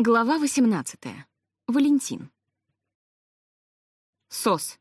Глава 18. Валентин. СОС.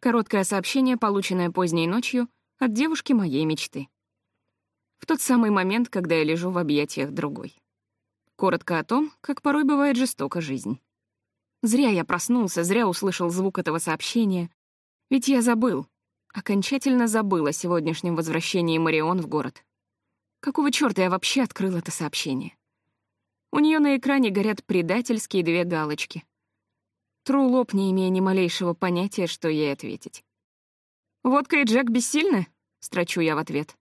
Короткое сообщение, полученное поздней ночью от девушки моей мечты. В тот самый момент, когда я лежу в объятиях другой. Коротко о том, как порой бывает жестока жизнь. Зря я проснулся, зря услышал звук этого сообщения. Ведь я забыл, окончательно забыл о сегодняшнем возвращении Марион в город. Какого чёрта я вообще открыл это сообщение? У нее на экране горят предательские две галочки. Тру лоб, не имея ни малейшего понятия, что ей ответить. «Водка и Джек бессильны?» — строчу я в ответ.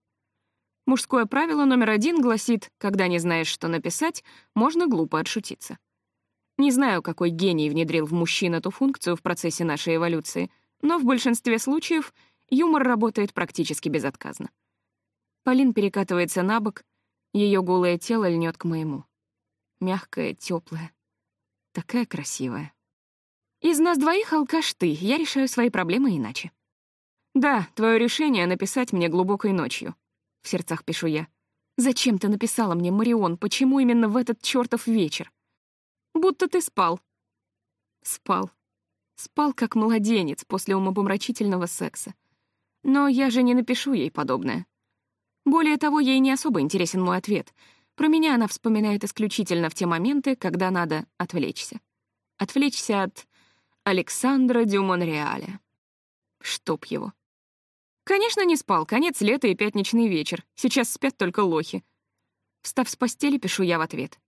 Мужское правило номер один гласит, когда не знаешь, что написать, можно глупо отшутиться. Не знаю, какой гений внедрил в мужчин эту функцию в процессе нашей эволюции, но в большинстве случаев юмор работает практически безотказно. Полин перекатывается на бок, ее голое тело льнет к моему мягкая, теплая, такая красивая. Из нас двоих алкаш ты, я решаю свои проблемы иначе. Да, твое решение написать мне глубокой ночью. В сердцах пишу я. Зачем ты написала мне, Марион, почему именно в этот чертов вечер? Будто ты спал. Спал. Спал, как младенец после умопомрачительного секса. Но я же не напишу ей подобное. Более того, ей не особо интересен мой ответ — про меня она вспоминает исключительно в те моменты, когда надо отвлечься. Отвлечься от Александра Дю Монреаля. Чтоб его. Конечно, не спал. Конец лета и пятничный вечер. Сейчас спят только лохи. Встав с постели, пишу я в ответ.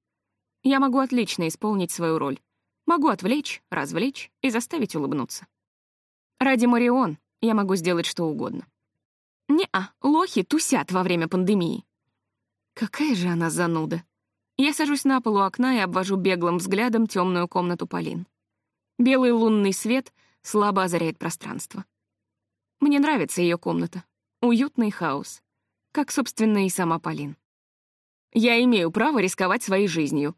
Я могу отлично исполнить свою роль. Могу отвлечь, развлечь и заставить улыбнуться. Ради Марион я могу сделать что угодно. Не-а, лохи тусят во время пандемии. Какая же она зануда. Я сажусь на полу окна и обвожу беглым взглядом темную комнату Полин. Белый лунный свет слабо озаряет пространство. Мне нравится ее комната. Уютный хаос. Как, собственно, и сама Полин. Я имею право рисковать своей жизнью.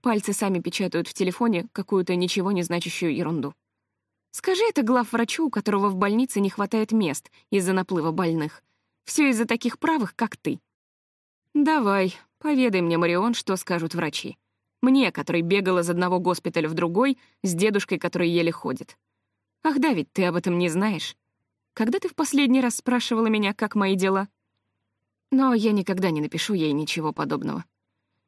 Пальцы сами печатают в телефоне какую-то ничего не значащую ерунду. Скажи это главврачу, у которого в больнице не хватает мест из-за наплыва больных. Все из-за таких правых, как ты. «Давай, поведай мне, Марион, что скажут врачи. Мне, который бегал из одного госпиталя в другой, с дедушкой, который еле ходит. Ах да, ведь ты об этом не знаешь. Когда ты в последний раз спрашивала меня, как мои дела? Но я никогда не напишу ей ничего подобного.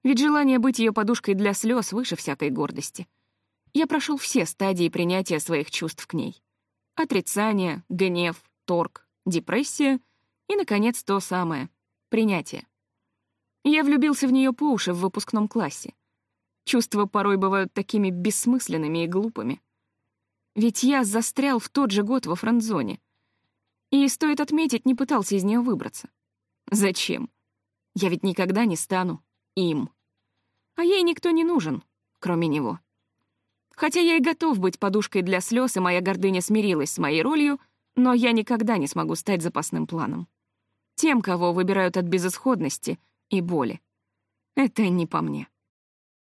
Ведь желание быть ее подушкой для слез выше всякой гордости. Я прошел все стадии принятия своих чувств к ней. Отрицание, гнев, торг, депрессия и, наконец, то самое — принятие. Я влюбился в нее по уши в выпускном классе. Чувства порой бывают такими бессмысленными и глупыми. Ведь я застрял в тот же год во френдзоне. И, стоит отметить, не пытался из нее выбраться. Зачем? Я ведь никогда не стану им. А ей никто не нужен, кроме него. Хотя я и готов быть подушкой для слез, и моя гордыня смирилась с моей ролью, но я никогда не смогу стать запасным планом. Тем, кого выбирают от безысходности — и боли. Это не по мне.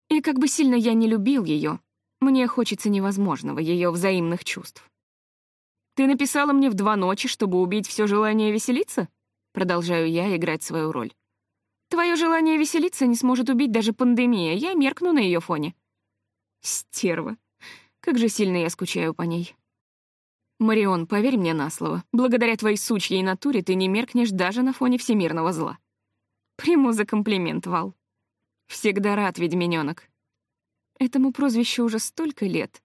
И как бы сильно я не любил ее, мне хочется невозможного, ее взаимных чувств. «Ты написала мне в два ночи, чтобы убить все желание веселиться?» Продолжаю я играть свою роль. «Твое желание веселиться не сможет убить даже пандемия, я меркну на ее фоне». Стерва. Как же сильно я скучаю по ней. Марион, поверь мне на слово, благодаря твоей сучьей натуре ты не меркнешь даже на фоне всемирного зла. Приму за комплимент, Вал. Всегда рад, ведьминёнок. Этому прозвищу уже столько лет.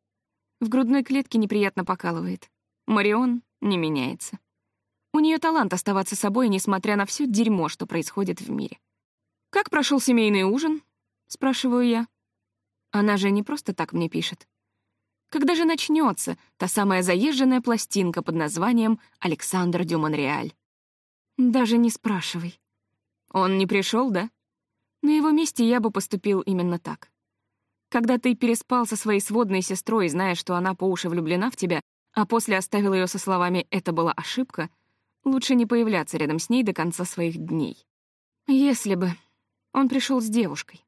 В грудной клетке неприятно покалывает. Марион не меняется. У нее талант оставаться собой, несмотря на все дерьмо, что происходит в мире. «Как прошел семейный ужин?» — спрашиваю я. Она же не просто так мне пишет. Когда же начнется та самая заезженная пластинка под названием «Александр Дю Монреаль»? Даже не спрашивай. Он не пришел, да? На его месте я бы поступил именно так. Когда ты переспал со своей сводной сестрой, зная, что она по уши влюблена в тебя, а после оставил ее со словами «это была ошибка», лучше не появляться рядом с ней до конца своих дней. Если бы он пришел с девушкой.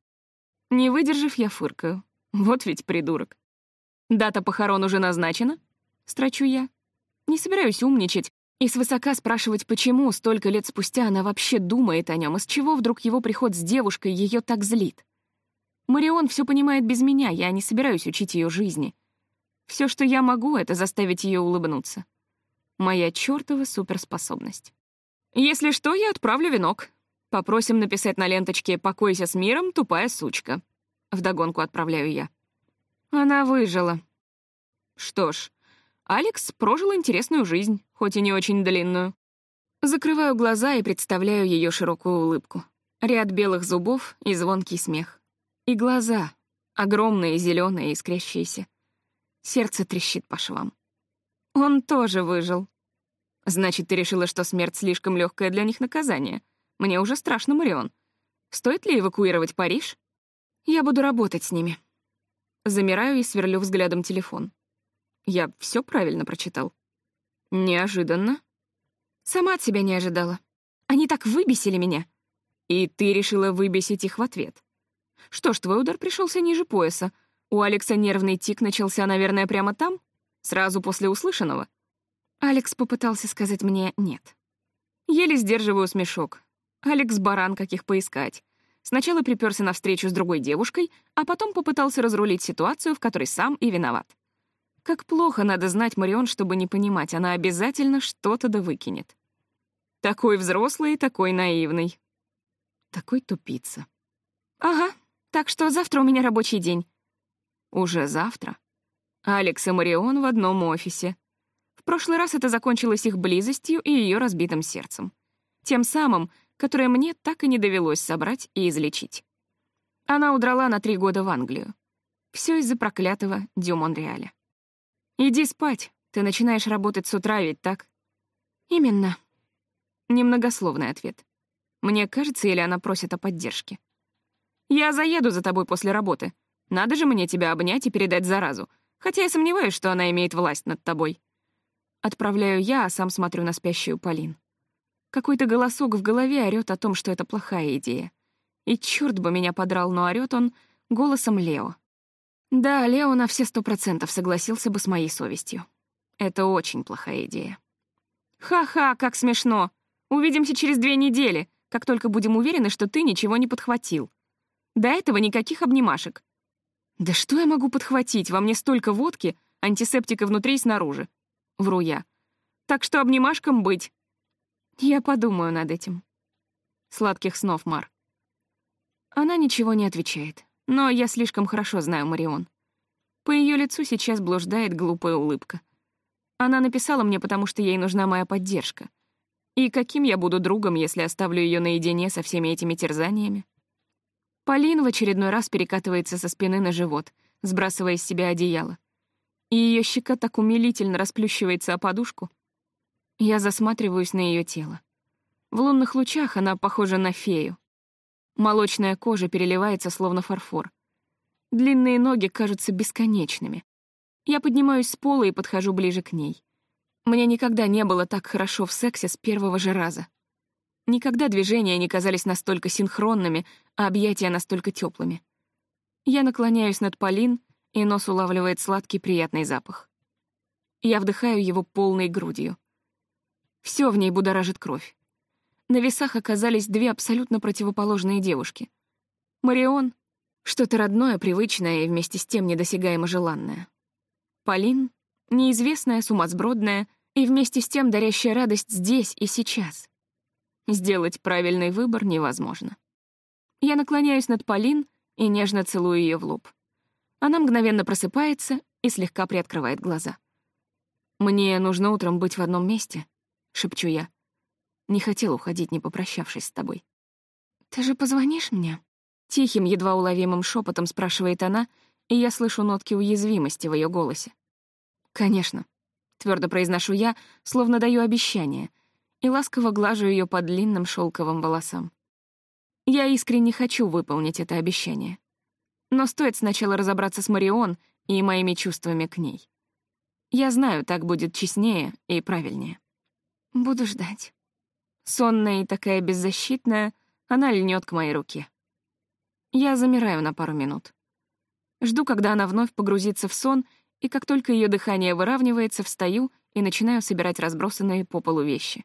Не выдержав, я фыркаю. Вот ведь придурок. Дата похорон уже назначена? Строчу я. Не собираюсь умничать и свысока спрашивать, почему столько лет спустя она вообще думает о нем, из чего вдруг его приход с девушкой ее так злит. Марион все понимает без меня, я не собираюсь учить ее жизни. Все, что я могу, это заставить ее улыбнуться. Моя чертова суперспособность. Если что, я отправлю венок. Попросим написать на ленточке «Покойся с миром, тупая сучка». Вдогонку отправляю я. Она выжила. Что ж, Алекс прожил интересную жизнь, хоть и не очень длинную. Закрываю глаза и представляю ее широкую улыбку. Ряд белых зубов и звонкий смех. И глаза, огромные, зеленые, искрящиеся. Сердце трещит по швам. Он тоже выжил. Значит, ты решила, что смерть слишком легкое для них наказание. Мне уже страшно, Марион. Стоит ли эвакуировать Париж? Я буду работать с ними. Замираю и сверлю взглядом телефон. Я все правильно прочитал. Неожиданно. Сама от себя не ожидала. Они так выбесили меня. И ты решила выбесить их в ответ. Что ж, твой удар пришелся ниже пояса. У Алекса нервный тик начался, наверное, прямо там? Сразу после услышанного? Алекс попытался сказать мне «нет». Еле сдерживаю смешок. Алекс — баран, каких поискать. Сначала приперся на встречу с другой девушкой, а потом попытался разрулить ситуацию, в которой сам и виноват. Как плохо надо знать Марион, чтобы не понимать, она обязательно что-то да выкинет. Такой взрослый и такой наивный. Такой тупица. Ага, так что завтра у меня рабочий день. Уже завтра? Алекс и Марион в одном офисе. В прошлый раз это закончилось их близостью и ее разбитым сердцем. Тем самым, которое мне так и не довелось собрать и излечить. Она удрала на три года в Англию. Все из-за проклятого Дю Монреаля. «Иди спать. Ты начинаешь работать с утра, ведь так?» «Именно». Немногословный ответ. Мне кажется, или она просит о поддержке. «Я заеду за тобой после работы. Надо же мне тебя обнять и передать заразу, хотя я сомневаюсь, что она имеет власть над тобой». Отправляю я, а сам смотрю на спящую Полин. Какой-то голосок в голове орёт о том, что это плохая идея. И чёрт бы меня подрал, но орёт он голосом Лео. Да, Лео на все сто процентов согласился бы с моей совестью. Это очень плохая идея. Ха-ха, как смешно. Увидимся через две недели, как только будем уверены, что ты ничего не подхватил. До этого никаких обнимашек. Да что я могу подхватить? Во мне столько водки, антисептика внутри и снаружи. Вру я. Так что обнимашкам быть. Я подумаю над этим. Сладких снов, Мар. Она ничего не отвечает. Но я слишком хорошо знаю Марион. По ее лицу сейчас блуждает глупая улыбка. Она написала мне, потому что ей нужна моя поддержка. И каким я буду другом, если оставлю ее наедине со всеми этими терзаниями? Полин в очередной раз перекатывается со спины на живот, сбрасывая с себя одеяло. И ее щека так умилительно расплющивается о подушку. Я засматриваюсь на ее тело. В лунных лучах она похожа на фею. Молочная кожа переливается, словно фарфор. Длинные ноги кажутся бесконечными. Я поднимаюсь с пола и подхожу ближе к ней. Мне никогда не было так хорошо в сексе с первого же раза. Никогда движения не казались настолько синхронными, а объятия настолько теплыми. Я наклоняюсь над Полин, и нос улавливает сладкий приятный запах. Я вдыхаю его полной грудью. Все в ней будоражит кровь на весах оказались две абсолютно противоположные девушки. Марион — что-то родное, привычное и вместе с тем недосягаемо желанное. Полин — неизвестная, сумасбродная и вместе с тем дарящая радость здесь и сейчас. Сделать правильный выбор невозможно. Я наклоняюсь над Полин и нежно целую ее в лоб. Она мгновенно просыпается и слегка приоткрывает глаза. «Мне нужно утром быть в одном месте», — шепчу я. Не хотел уходить, не попрощавшись с тобой. «Ты же позвонишь мне?» Тихим, едва уловимым шепотом спрашивает она, и я слышу нотки уязвимости в ее голосе. «Конечно», — твердо произношу я, словно даю обещание, и ласково глажу ее по длинным шелковым волосам. Я искренне хочу выполнить это обещание. Но стоит сначала разобраться с Марион и моими чувствами к ней. Я знаю, так будет честнее и правильнее. Буду ждать. Сонная и такая беззащитная, она льнет к моей руке. Я замираю на пару минут. Жду, когда она вновь погрузится в сон, и как только ее дыхание выравнивается, встаю и начинаю собирать разбросанные по полу вещи.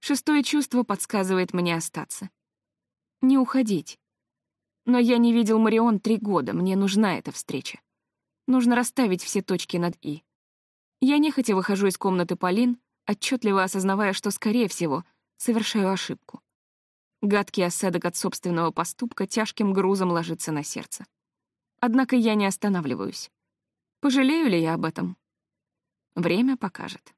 Шестое чувство подсказывает мне остаться. Не уходить. Но я не видел Марион три года, мне нужна эта встреча. Нужно расставить все точки над «и». Я нехотя выхожу из комнаты Полин, отчетливо осознавая, что, скорее всего, совершаю ошибку. Гадкий осадок от собственного поступка тяжким грузом ложится на сердце. Однако я не останавливаюсь. Пожалею ли я об этом? Время покажет.